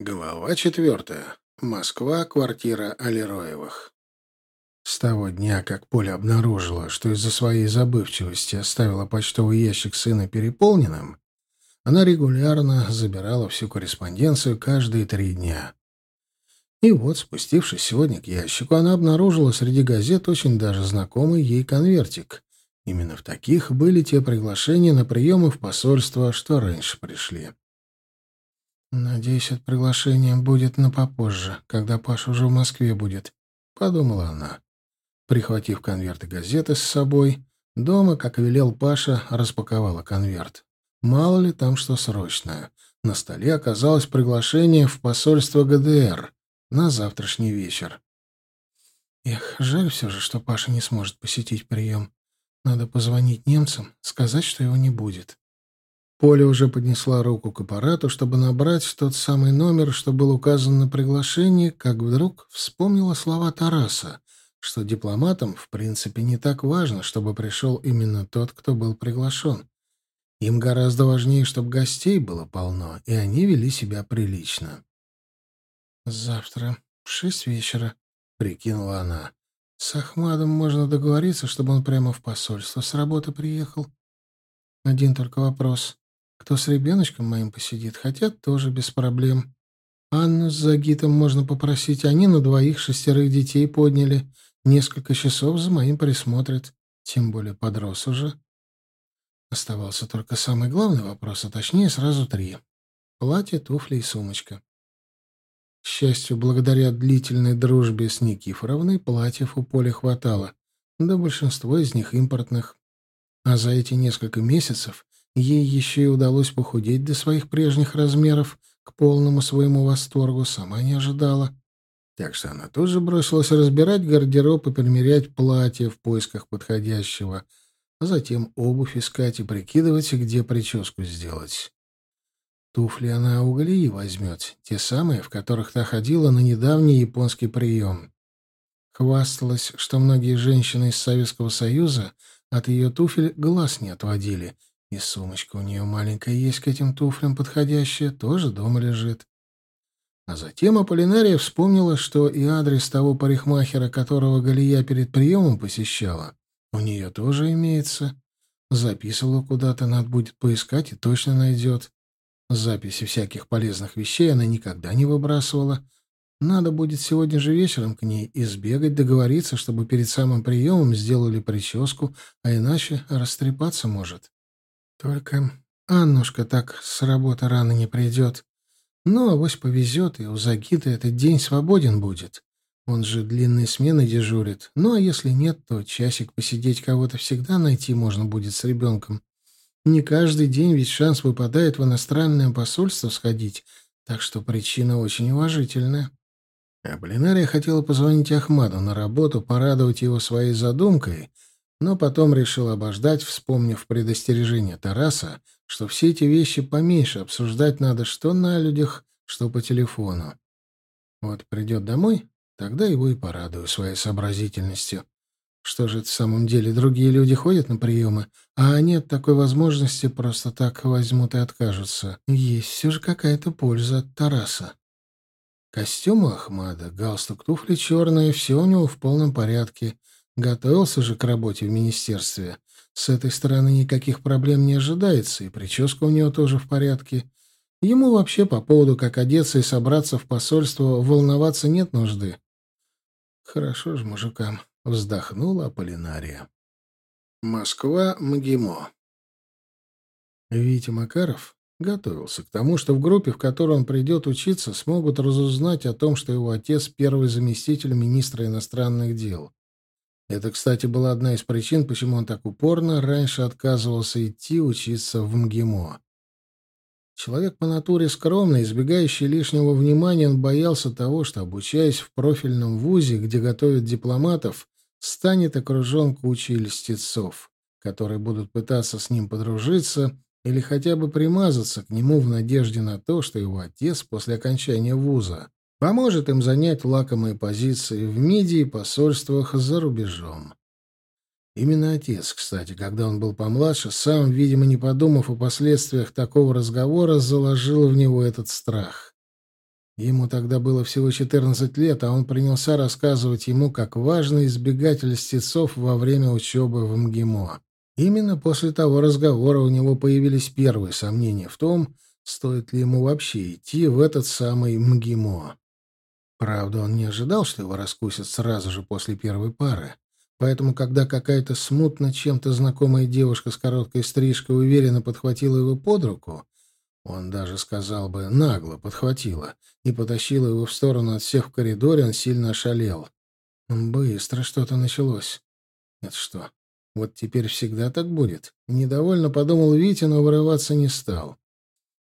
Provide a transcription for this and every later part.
Глава четвертая. Москва, квартира Алироевых. С того дня, как Поля обнаружила, что из-за своей забывчивости оставила почтовый ящик сына переполненным, она регулярно забирала всю корреспонденцию каждые три дня. И вот, спустившись сегодня к ящику, она обнаружила среди газет очень даже знакомый ей конвертик. Именно в таких были те приглашения на приемы в посольство, что раньше пришли. «Надеюсь, это приглашение будет на попозже, когда Паша уже в Москве будет», — подумала она. Прихватив конверты газеты с собой, дома, как велел Паша, распаковала конверт. Мало ли там что срочное. На столе оказалось приглашение в посольство ГДР на завтрашний вечер. Эх, жаль все же, что Паша не сможет посетить прием. Надо позвонить немцам, сказать, что его не будет. Поля уже поднесла руку к аппарату, чтобы набрать тот самый номер, что был указан на приглашении, как вдруг вспомнила слова Тараса, что дипломатам, в принципе, не так важно, чтобы пришел именно тот, кто был приглашен. Им гораздо важнее, чтобы гостей было полно, и они вели себя прилично. «Завтра в шесть вечера», — прикинула она. «С Ахмадом можно договориться, чтобы он прямо в посольство с работы приехал. Один только вопрос. Кто с ребеночком моим посидит, хотят, тоже без проблем. Анну с Загитом можно попросить, они на двоих шестерых детей подняли. Несколько часов за моим присмотрят, тем более подрос уже. Оставался только самый главный вопрос, а точнее сразу три. Платье, туфли и сумочка. К счастью, благодаря длительной дружбе с Никифоровной, платьев у Поли хватало, да большинство из них импортных. А за эти несколько месяцев Ей еще и удалось похудеть до своих прежних размеров, к полному своему восторгу, сама не ожидала. Так что она тоже бросилась разбирать гардероб и примерять платье в поисках подходящего, а затем обувь искать и прикидывать, где прическу сделать. Туфли она у Галии возьмет, те самые, в которых та ходила на недавний японский прием. Хвасталась, что многие женщины из Советского Союза от ее туфель глаз не отводили — и сумочка у нее маленькая есть к этим туфлям подходящая, тоже дома лежит. А затем Аполлинария вспомнила, что и адрес того парикмахера, которого Галия перед приемом посещала, у нее тоже имеется. Записывала куда-то, надо будет поискать и точно найдет. Записи всяких полезных вещей она никогда не выбрасывала. Надо будет сегодня же вечером к ней избегать, договориться, чтобы перед самым приемом сделали прическу, а иначе растрепаться может. Только Аннушка так с работы рано не придет. Но авось повезет, и у Загита этот день свободен будет. Он же длинные смены дежурит. Ну, а если нет, то часик посидеть кого-то всегда найти можно будет с ребенком. Не каждый день ведь шанс выпадает в иностранное посольство сходить, так что причина очень уважительная. А Блинария хотела позвонить Ахмаду на работу, порадовать его своей задумкой — но потом решил обождать, вспомнив предостережение Тараса, что все эти вещи поменьше обсуждать надо что на людях, что по телефону. Вот придет домой, тогда его и порадую своей сообразительностью. Что же это в самом деле, другие люди ходят на приемы, а они от такой возможности просто так возьмут и откажутся. Есть все же какая-то польза от Тараса. Костюм Ахмада, галстук, туфли черные, все у него в полном порядке — Готовился же к работе в министерстве. С этой стороны никаких проблем не ожидается, и прическа у него тоже в порядке. Ему вообще по поводу, как одеться и собраться в посольство, волноваться нет нужды. Хорошо же мужикам, вздохнула Аполлинария. Москва, МГИМО. Витя Макаров готовился к тому, что в группе, в которой он придет учиться, смогут разузнать о том, что его отец — первый заместитель министра иностранных дел. Это, кстати, была одна из причин, почему он так упорно раньше отказывался идти учиться в МГИМО. Человек по натуре скромный, избегающий лишнего внимания, он боялся того, что, обучаясь в профильном вузе, где готовят дипломатов, станет окружен кучей льстецов, которые будут пытаться с ним подружиться или хотя бы примазаться к нему в надежде на то, что его отец после окончания вуза Поможет им занять лакомые позиции в МИДе и посольствах за рубежом. Именно отец, кстати, когда он был помладше, сам, видимо, не подумав о последствиях такого разговора, заложил в него этот страх. Ему тогда было всего 14 лет, а он принялся рассказывать ему, как важно избегать льстецов во время учебы в МГИМО. Именно после того разговора у него появились первые сомнения в том, стоит ли ему вообще идти в этот самый МГИМО. Правда, он не ожидал, что его раскусят сразу же после первой пары. Поэтому, когда какая-то смутно чем-то знакомая девушка с короткой стрижкой уверенно подхватила его под руку, он даже сказал бы нагло подхватила и потащила его в сторону от всех в коридоре, он сильно ошалел. Быстро что-то началось. Это что, вот теперь всегда так будет? Недовольно подумал Витя, но вырываться не стал.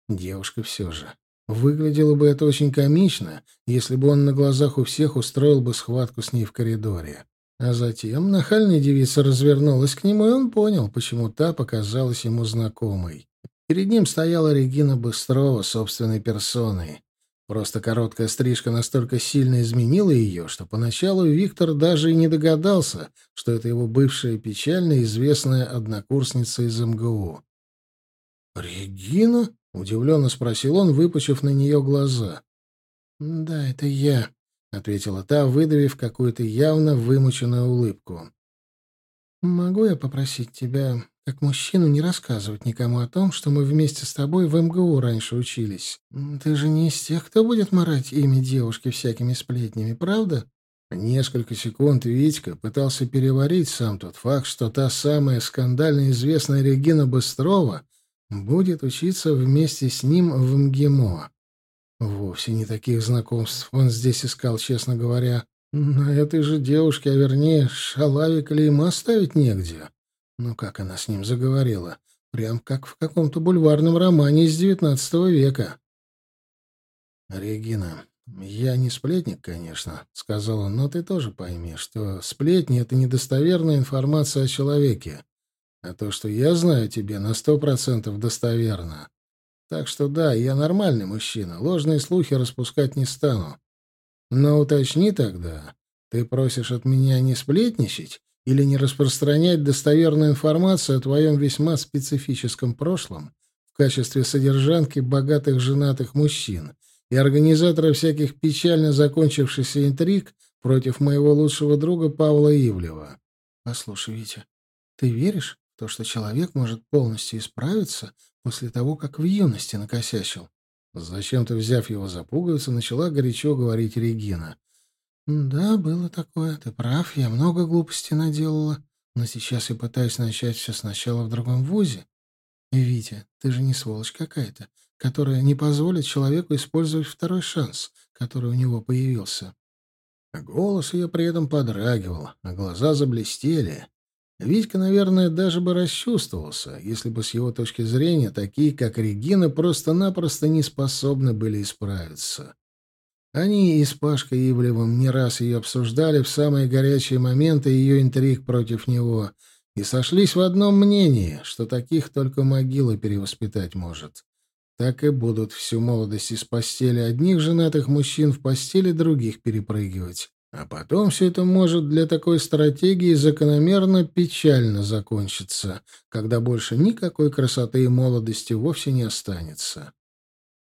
Девушка все же. Выглядело бы это очень комично, если бы он на глазах у всех устроил бы схватку с ней в коридоре. А затем нахальная девица развернулась к нему, и он понял, почему та показалась ему знакомой. Перед ним стояла Регина Быстрова собственной персоной. Просто короткая стрижка настолько сильно изменила ее, что поначалу Виктор даже и не догадался, что это его бывшая печально известная однокурсница из МГУ. «Регина?» — удивленно спросил он, выпучив на нее глаза. «Да, это я», — ответила та, выдавив какую-то явно вымученную улыбку. «Могу я попросить тебя как мужчину не рассказывать никому о том, что мы вместе с тобой в МГУ раньше учились. Ты же не из тех, кто будет марать имя девушки всякими сплетнями, правда? Несколько секунд Витька пытался переварить сам тот факт, что та самая скандально известная Регина Быстрова будет учиться вместе с ним в МГИМО. Вовсе не таких знакомств он здесь искал, честно говоря. На этой же девушке, а вернее, шалаве клейма ставить негде. Ну как она с ним заговорила? Прям как в каком-то бульварном романе из девятнадцатого века. «Регина, я не сплетник, конечно», — сказал он, — «но ты тоже пойми, что сплетни — это недостоверная информация о человеке, а то, что я знаю тебе, на сто процентов достоверно. Так что да, я нормальный мужчина, ложные слухи распускать не стану. Но уточни тогда, ты просишь от меня не сплетничать или не распространять достоверную информацию о твоем весьма специфическом прошлом в качестве содержанки богатых женатых мужчин и организатора всяких печально закончившихся интриг против моего лучшего друга Павла Ивлева. Послушай, Витя, ты веришь то, что человек может полностью исправиться после того, как в юности накосячил? Зачем-то, взяв его за пуговицу, начала горячо говорить Регина. «Да, было такое. Ты прав, я много глупостей наделала. Но сейчас я пытаюсь начать все сначала в другом вузе. Витя, ты же не сволочь какая-то, которая не позволит человеку использовать второй шанс, который у него появился». Голос ее при этом подрагивал, а глаза заблестели. Витька, наверное, даже бы расчувствовался, если бы с его точки зрения такие, как Регина, просто-напросто не способны были исправиться. Они и с Пашкой Ивлевым не раз ее обсуждали в самые горячие моменты ее интриг против него и сошлись в одном мнении, что таких только могила перевоспитать может. Так и будут всю молодость из постели одних женатых мужчин в постели других перепрыгивать. А потом все это может для такой стратегии закономерно печально закончиться, когда больше никакой красоты и молодости вовсе не останется.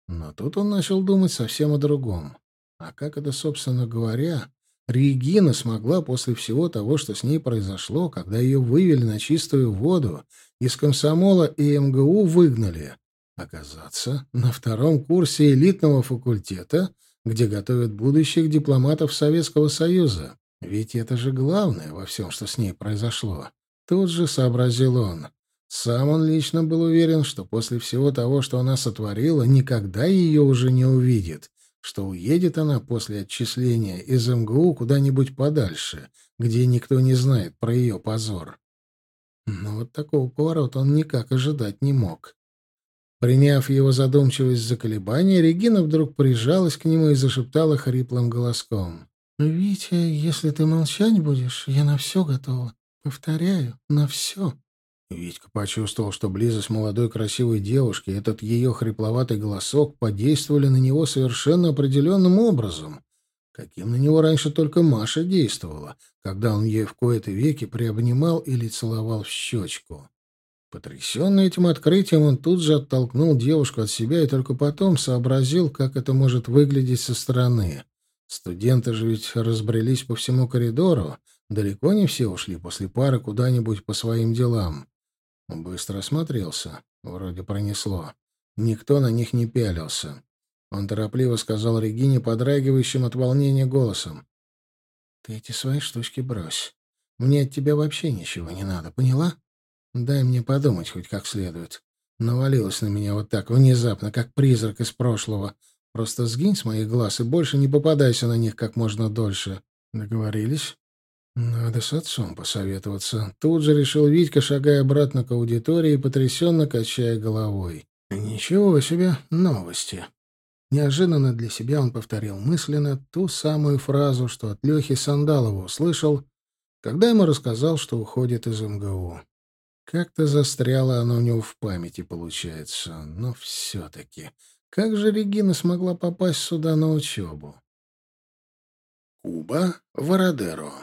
Но тут он начал думать совсем о другом. А как это, собственно говоря, Регина смогла после всего того, что с ней произошло, когда ее вывели на чистую воду, из комсомола и МГУ выгнали, оказаться на втором курсе элитного факультета, где готовят будущих дипломатов Советского Союза? Ведь это же главное во всем, что с ней произошло. Тут же сообразил он. Сам он лично был уверен, что после всего того, что она сотворила, никогда ее уже не увидит, что уедет она после отчисления из МГУ куда-нибудь подальше, где никто не знает про ее позор. Но вот такого поворота он никак ожидать не мог. Приняв его задумчивость за колебания, Регина вдруг прижалась к нему и зашептала хриплым голоском. «Витя, если ты молчать будешь, я на все готова. Повторяю, на все». Витька почувствовал, что близость молодой красивой девушки и этот ее хрипловатый голосок подействовали на него совершенно определенным образом, каким на него раньше только Маша действовала, когда он ей в кои-то веки приобнимал или целовал в щечку. Потрясенный этим открытием, он тут же оттолкнул девушку от себя и только потом сообразил, как это может выглядеть со стороны. Студенты же ведь разбрелись по всему коридору, далеко не все ушли после пары куда-нибудь по своим делам. Он быстро осмотрелся, вроде пронесло. Никто на них не пялился. Он торопливо сказал Регине, подрагивающим от волнения голосом. «Ты эти свои штучки брось. Мне от тебя вообще ничего не надо, поняла? Дай мне подумать хоть как следует. Навалилась на меня вот так внезапно, как призрак из прошлого. Просто сгинь с моих глаз и больше не попадайся на них как можно дольше. Договорились? Надо с отцом посоветоваться. Тут же решил Витька, шагая обратно к аудитории, потрясенно качая головой. Ничего себе новости. Неожиданно для себя он повторил мысленно ту самую фразу, что от Лехи Сандалова услышал, когда ему рассказал, что уходит из МГУ. Как-то застряло оно у него в памяти, получается. Но все-таки... Как же Регина смогла попасть сюда на учебу? Куба Вородеро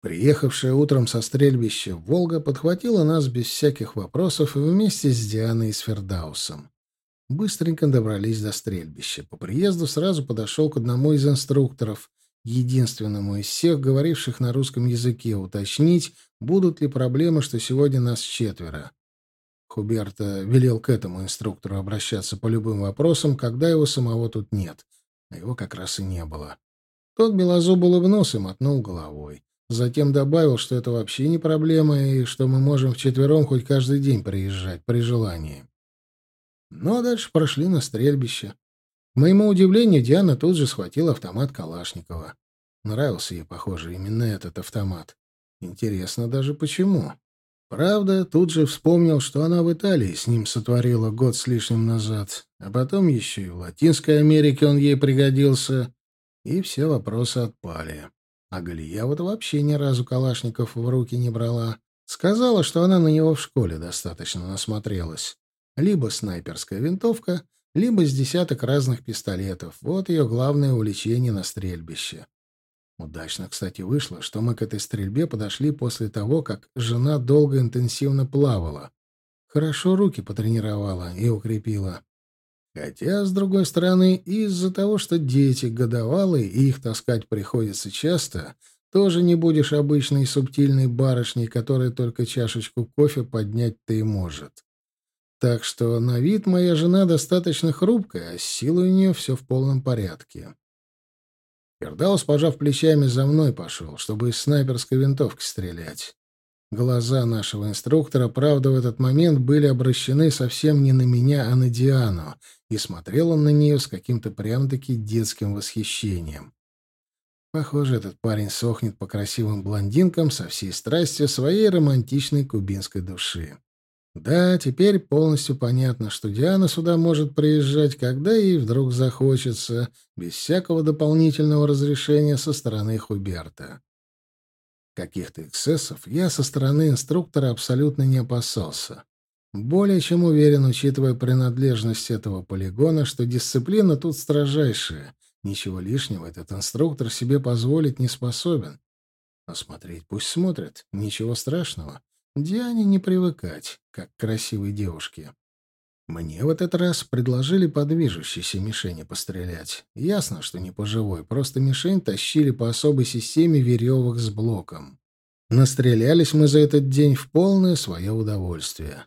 Приехавшая утром со стрельбища Волга подхватила нас без всяких вопросов вместе с Дианой и с Фердаусом. Быстренько добрались до стрельбища. По приезду сразу подошел к одному из инструкторов, единственному из всех, говоривших на русском языке, уточнить, будут ли проблемы, что сегодня нас четверо. Хуберта велел к этому инструктору обращаться по любым вопросам, когда его самого тут нет. А его как раз и не было. Тот белозуб улыбнулся и мотнул головой. Затем добавил, что это вообще не проблема и что мы можем вчетвером хоть каждый день приезжать при желании. Ну а дальше прошли на стрельбище. К моему удивлению, Диана тут же схватила автомат Калашникова. Нравился ей, похоже, именно этот автомат. Интересно даже почему. Правда, тут же вспомнил, что она в Италии с ним сотворила год с лишним назад, а потом еще и в Латинской Америке он ей пригодился, и все вопросы отпали. А Галия вот вообще ни разу калашников в руки не брала. Сказала, что она на него в школе достаточно насмотрелась. Либо снайперская винтовка, либо с десяток разных пистолетов. Вот ее главное увлечение на стрельбище. Удачно, кстати, вышло, что мы к этой стрельбе подошли после того, как жена долго интенсивно плавала. Хорошо руки потренировала и укрепила. Хотя, с другой стороны, из-за того, что дети годовалые, и их таскать приходится часто, тоже не будешь обычной субтильной барышней, которая только чашечку кофе поднять-то и может. Так что на вид моя жена достаточно хрупкая, а с силой у нее все в полном порядке. Фердаус, пожав плечами, за мной пошел, чтобы из снайперской винтовки стрелять. Глаза нашего инструктора, правда, в этот момент были обращены совсем не на меня, а на Диану, и смотрел он на нее с каким-то прям-таки детским восхищением. Похоже, этот парень сохнет по красивым блондинкам со всей страстью своей романтичной кубинской души. Да, теперь полностью понятно, что Диана сюда может приезжать, когда ей вдруг захочется, без всякого дополнительного разрешения со стороны Хуберта. Каких-то эксцессов я со стороны инструктора абсолютно не опасался. Более чем уверен, учитывая принадлежность этого полигона, что дисциплина тут строжайшая. Ничего лишнего этот инструктор себе позволить не способен. А смотреть пусть смотрят, ничего страшного. Диане не привыкать, как к красивой девушке. Мне в этот раз предложили по движущейся мишени пострелять. Ясно, что не по живой, просто мишень тащили по особой системе веревок с блоком. Настрелялись мы за этот день в полное свое удовольствие.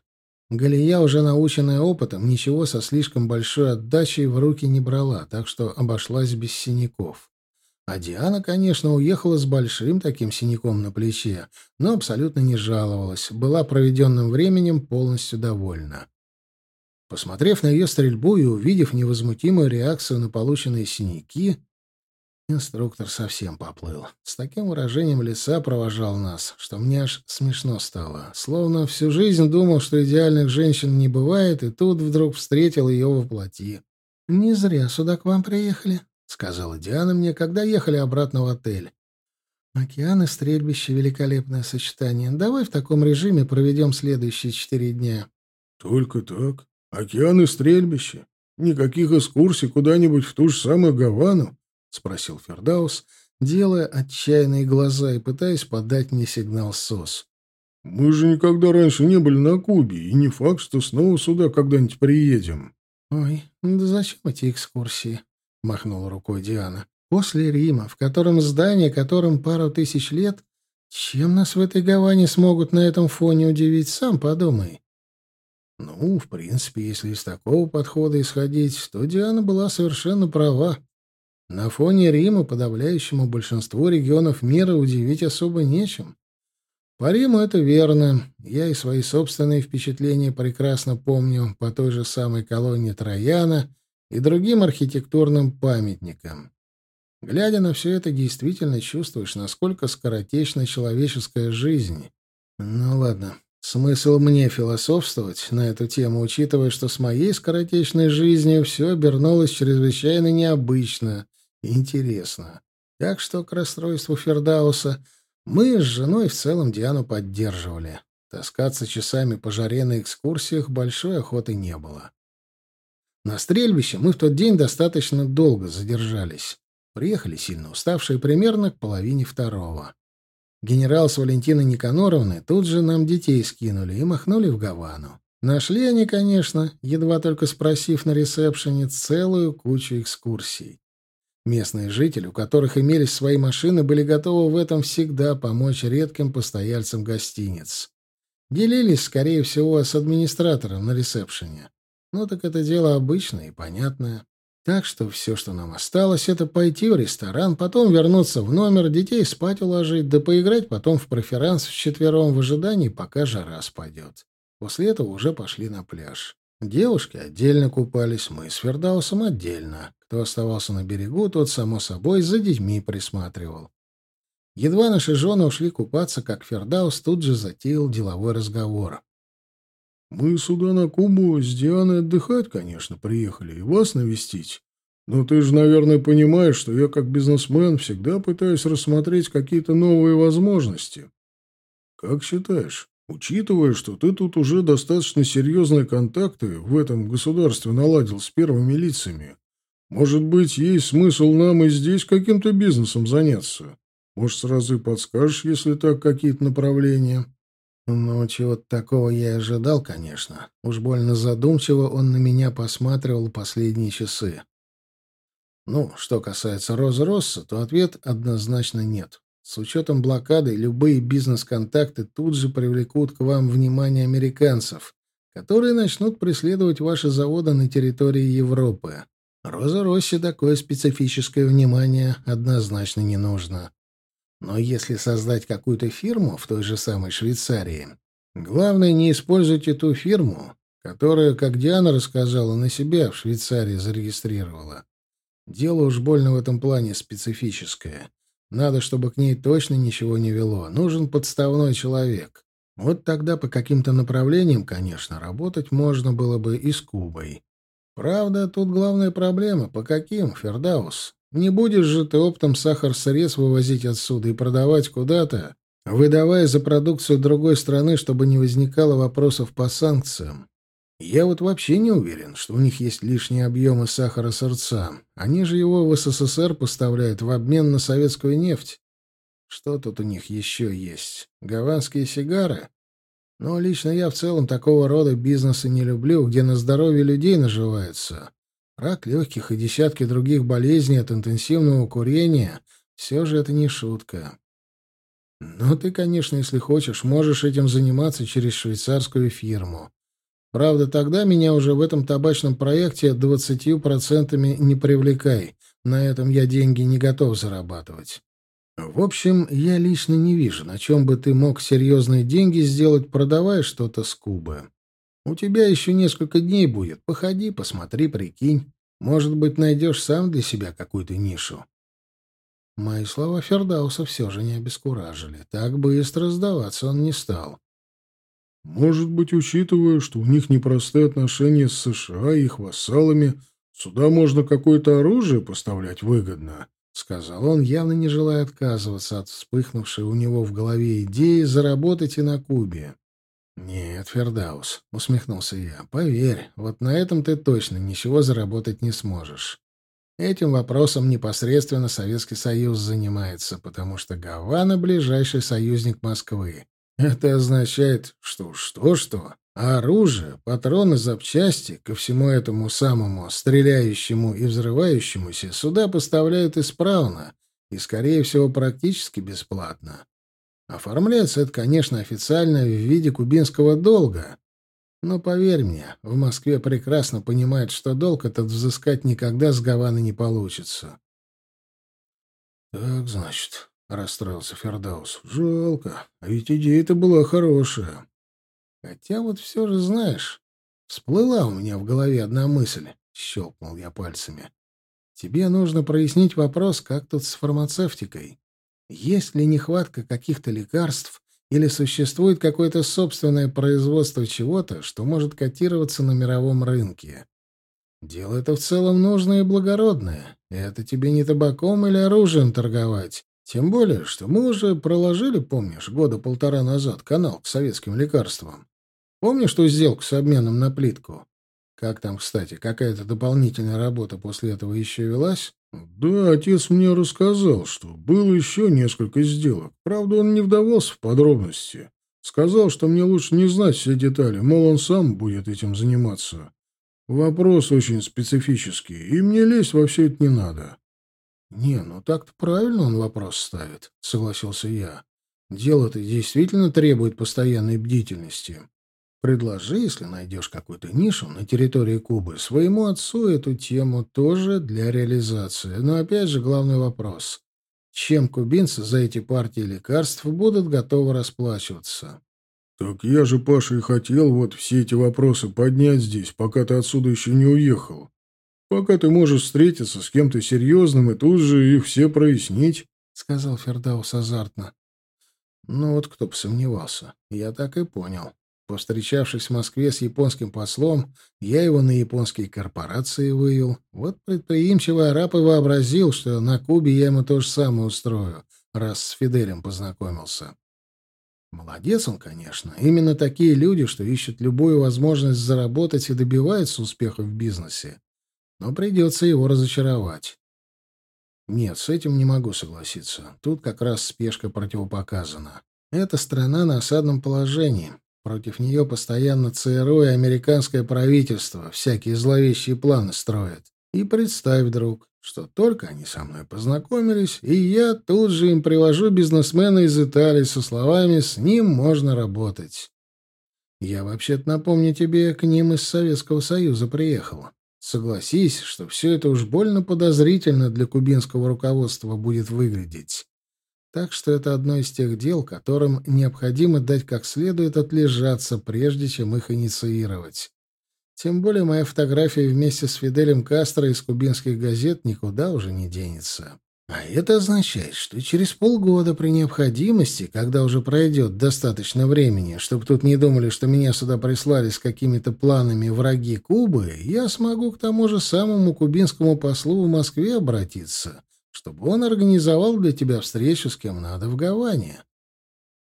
Галия, уже наученная опытом, ничего со слишком большой отдачей в руки не брала, так что обошлась без синяков. А Диана, конечно, уехала с большим таким синяком на плече, но абсолютно не жаловалась, была проведенным временем полностью довольна. Посмотрев на ее стрельбу и увидев невозмутимую реакцию на полученные синяки, инструктор совсем поплыл. С таким выражением лица провожал нас, что мне аж смешно стало. Словно всю жизнь думал, что идеальных женщин не бывает, и тут вдруг встретил ее воплоти. «Не зря сюда к вам приехали», сказала Диана мне, когда ехали обратно в отель. Океан и стрельбище — великолепное сочетание. Давай в таком режиме проведем следующие четыре дня. — Только так? Океан и стрельбище? Никаких экскурсий куда-нибудь в ту же самую Гавану? — спросил Фердаус, делая отчаянные глаза и пытаясь подать мне сигнал СОС. Мы же никогда раньше не были на Кубе, и не факт, что снова сюда когда-нибудь приедем». «Ой, да зачем эти экскурсии?» — махнула рукой Диана. «После Рима, в котором здание, которым пару тысяч лет, чем нас в этой Гаване смогут на этом фоне удивить, сам подумай». Ну, в принципе, если из такого подхода исходить, то Диана была совершенно права. На фоне Рима подавляющему большинству регионов мира удивить особо нечем. По Риму это верно. Я и свои собственные впечатления прекрасно помню по той же самой колонии Трояна и другим архитектурным памятникам. Глядя на все это, действительно чувствуешь, насколько скоротечна человеческая жизнь. Ну ладно, смысл мне философствовать на эту тему, учитывая, что с моей скоротечной жизнью все обернулось чрезвычайно необычно и интересно. Так что к расстройству Фердауса мы с женой в целом Диану поддерживали. Таскаться часами по жаре на экскурсиях большой охоты не было. На стрельбище мы в тот день достаточно долго задержались. Приехали сильно уставшие примерно к половине второго. Генерал с Валентиной Никаноровной тут же нам детей скинули и махнули в Гавану. Нашли они, конечно, едва только спросив на ресепшене, целую кучу экскурсий. Местные жители, у которых имелись свои машины, были готовы в этом всегда помочь редким постояльцам гостиниц. Делились, скорее всего, с администратором на ресепшене. Ну так это дело обычное и понятное. Так что все, что нам осталось, это пойти в ресторан, потом вернуться в номер, детей спать уложить, да поиграть потом в проферанс вчетвером в ожидании, пока жара спадет. После этого уже пошли на пляж. Девушки отдельно купались, мы с Фердаусом отдельно. Кто оставался на берегу, тот, само собой, за детьми присматривал. Едва наши жены ушли купаться, как Фердаус тут же затеял деловой разговор. «Мы сюда на Кубу с Дианой отдыхать, конечно, приехали, и вас навестить. Но ты же, наверное, понимаешь, что я как бизнесмен всегда пытаюсь рассмотреть какие-то новые возможности. Как считаешь, учитывая, что ты тут уже достаточно серьезные контакты в этом государстве наладил с первыми лицами, может быть, есть смысл нам и здесь каким-то бизнесом заняться? Может, сразу и подскажешь, если так, какие-то направления?» Ну, чего-то такого я и ожидал, конечно. Уж больно задумчиво он на меня посматривал последние часы. Ну, что касается Розы Росса, то ответ однозначно нет. С учетом блокады любые бизнес-контакты тут же привлекут к вам внимание американцев, которые начнут преследовать ваши заводы на территории Европы. Роза Росси такое специфическое внимание однозначно не нужно. Но если создать какую-то фирму в той же самой Швейцарии, главное не использовать эту фирму, которая, как Диана рассказала, на себя в Швейцарии зарегистрировала. Дело уж больно в этом плане специфическое. Надо, чтобы к ней точно ничего не вело. Нужен подставной человек. Вот тогда по каким-то направлениям, конечно, работать можно было бы и с Кубой. Правда, тут главная проблема. По каким, Фердаус? Не будешь же ты оптом сахар-сырец вывозить отсюда и продавать куда-то, выдавая за продукцию другой страны, чтобы не возникало вопросов по санкциям. Я вот вообще не уверен, что у них есть лишние объемы сахара-сырца. Они же его в СССР поставляют в обмен на советскую нефть. Что тут у них еще есть? Гаванские сигары? Но лично я в целом такого рода бизнесы не люблю, где на здоровье людей наживаются. Рак легких и десятки других болезней от интенсивного курения — все же это не шутка. Но ты, конечно, если хочешь, можешь этим заниматься через швейцарскую фирму. Правда, тогда меня уже в этом табачном проекте двадцатью процентами не привлекай. На этом я деньги не готов зарабатывать. В общем, я лично не вижу, на чем бы ты мог серьезные деньги сделать, продавая что-то с Кубы. У тебя еще несколько дней будет. Походи, посмотри, прикинь. Может быть, найдешь сам для себя какую-то нишу. Мои слова Фердауса все же не обескуражили. Так быстро сдаваться он не стал. Может быть, учитывая, что у них непростые отношения с США и их вассалами, сюда можно какое-то оружие поставлять выгодно, — сказал он, явно не желая отказываться от вспыхнувшей у него в голове идеи заработать и на Кубе. «Нет, Фердаус», — усмехнулся я, — «поверь, вот на этом ты точно ничего заработать не сможешь. Этим вопросом непосредственно Советский Союз занимается, потому что Гавана — ближайший союзник Москвы. Это означает, что что-что, а оружие, патроны, запчасти ко всему этому самому стреляющему и взрывающемуся сюда поставляют исправно и, скорее всего, практически бесплатно. Оформляется это, конечно, официально в виде кубинского долга. Но поверь мне, в Москве прекрасно понимают, что долг этот взыскать никогда с Гаваны не получится. «Так, значит», — расстроился Фердаус, — «жалко, а ведь идея-то была хорошая». Хотя вот все же, знаешь, всплыла у меня в голове одна мысль, — щелкнул я пальцами. Тебе нужно прояснить вопрос, как тут с фармацевтикой. Есть ли нехватка каких-то лекарств или существует какое-то собственное производство чего-то, что может котироваться на мировом рынке? Дело это в целом нужное и благородное. Это тебе не табаком или оружием торговать. Тем более, что мы уже проложили, помнишь, года полтора назад канал к советским лекарствам. Помнишь ту сделку с обменом на плитку? Как там, кстати, какая-то дополнительная работа после этого еще велась? Да, отец мне рассказал, что было еще несколько сделок. Правда, он не вдавался в подробности. Сказал, что мне лучше не знать все детали, мол, он сам будет этим заниматься. Вопрос очень специфический, и мне лезть во все это не надо. «Не, ну так-то правильно он вопрос ставит», — согласился я. «Дело-то действительно требует постоянной бдительности. Предложи, если найдешь какую-то нишу на территории Кубы, своему отцу эту тему тоже для реализации. Но опять же главный вопрос. Чем кубинцы за эти партии лекарств будут готовы расплачиваться? «Так я же, Паша, и хотел вот все эти вопросы поднять здесь, пока ты отсюда еще не уехал. Пока ты можешь встретиться с кем-то серьезным и тут же их все прояснить», — сказал Фердаус азартно. «Ну вот кто бы сомневался. Я так и понял. Повстречавшись в Москве с японским послом, я его на японские корпорации вывел. Вот предприимчивый араб и вообразил, что на Кубе я ему то же самое устрою, раз с Фиделем познакомился. Молодец он, конечно. Именно такие люди, что ищут любую возможность заработать и добиваются успеха в бизнесе. Но придется его разочаровать. Нет, с этим не могу согласиться. Тут как раз спешка противопоказана. Эта страна на осадном положении. Против нее постоянно ЦРУ и американское правительство всякие зловещие планы строят. И представь, друг, что только они со мной познакомились, и я тут же им привожу бизнесмена из Италии со словами «с ним можно работать». Я вообще-то, напомню тебе, к ним из Советского Союза приехал. Согласись, что все это уж больно подозрительно для кубинского руководства будет выглядеть. Так что это одно из тех дел, которым необходимо дать как следует отлежаться, прежде чем их инициировать. Тем более моя фотография вместе с Фиделем Кастро из кубинских газет никуда уже не денется. А это означает, что через полгода при необходимости, когда уже пройдет достаточно времени, чтобы тут не думали, что меня сюда прислали с какими-то планами враги Кубы, я смогу к тому же самому кубинскому послу в Москве обратиться чтобы он организовал для тебя встречу с кем надо в Гаване.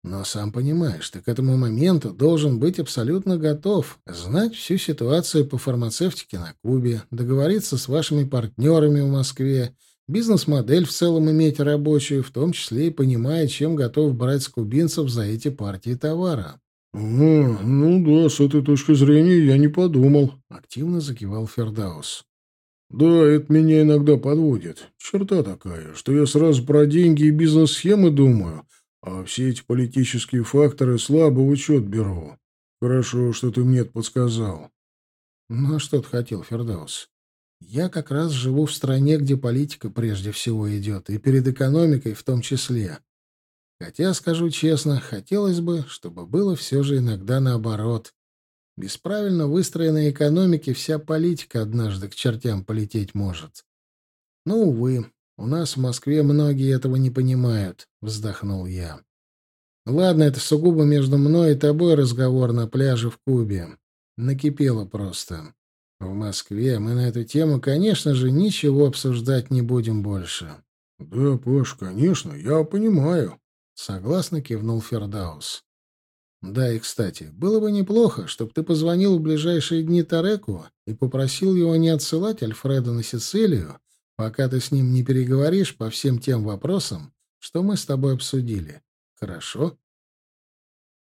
Но сам понимаешь, ты к этому моменту должен быть абсолютно готов, знать всю ситуацию по фармацевтике на Кубе, договориться с вашими партнерами в Москве, бизнес-модель в целом иметь рабочую, в том числе и понимая, чем готов брать с кубинцев за эти партии товара. «Ну, ну да, с этой точки зрения я не подумал», — активно закивал Фердаус. Да, это меня иногда подводит. Черта такая, что я сразу про деньги и бизнес-схемы думаю, а все эти политические факторы слабо в учет беру. Хорошо, что ты мне это подсказал. Ну, а что ты хотел, Фердаус? Я как раз живу в стране, где политика прежде всего идет, и перед экономикой в том числе. Хотя, скажу честно, хотелось бы, чтобы было все же иногда наоборот. Без правильно выстроенной экономики вся политика однажды к чертям полететь может. Но, ну, увы, у нас в Москве многие этого не понимают, — вздохнул я. Ладно, это сугубо между мной и тобой разговор на пляже в Кубе. Накипело просто. В Москве мы на эту тему, конечно же, ничего обсуждать не будем больше. — Да, Паш, конечно, я понимаю. Согласно кивнул Фердаус. Да, и, кстати, было бы неплохо, чтобы ты позвонил в ближайшие дни Тареку и попросил его не отсылать Альфреда на Сицилию, пока ты с ним не переговоришь по всем тем вопросам, что мы с тобой обсудили. Хорошо?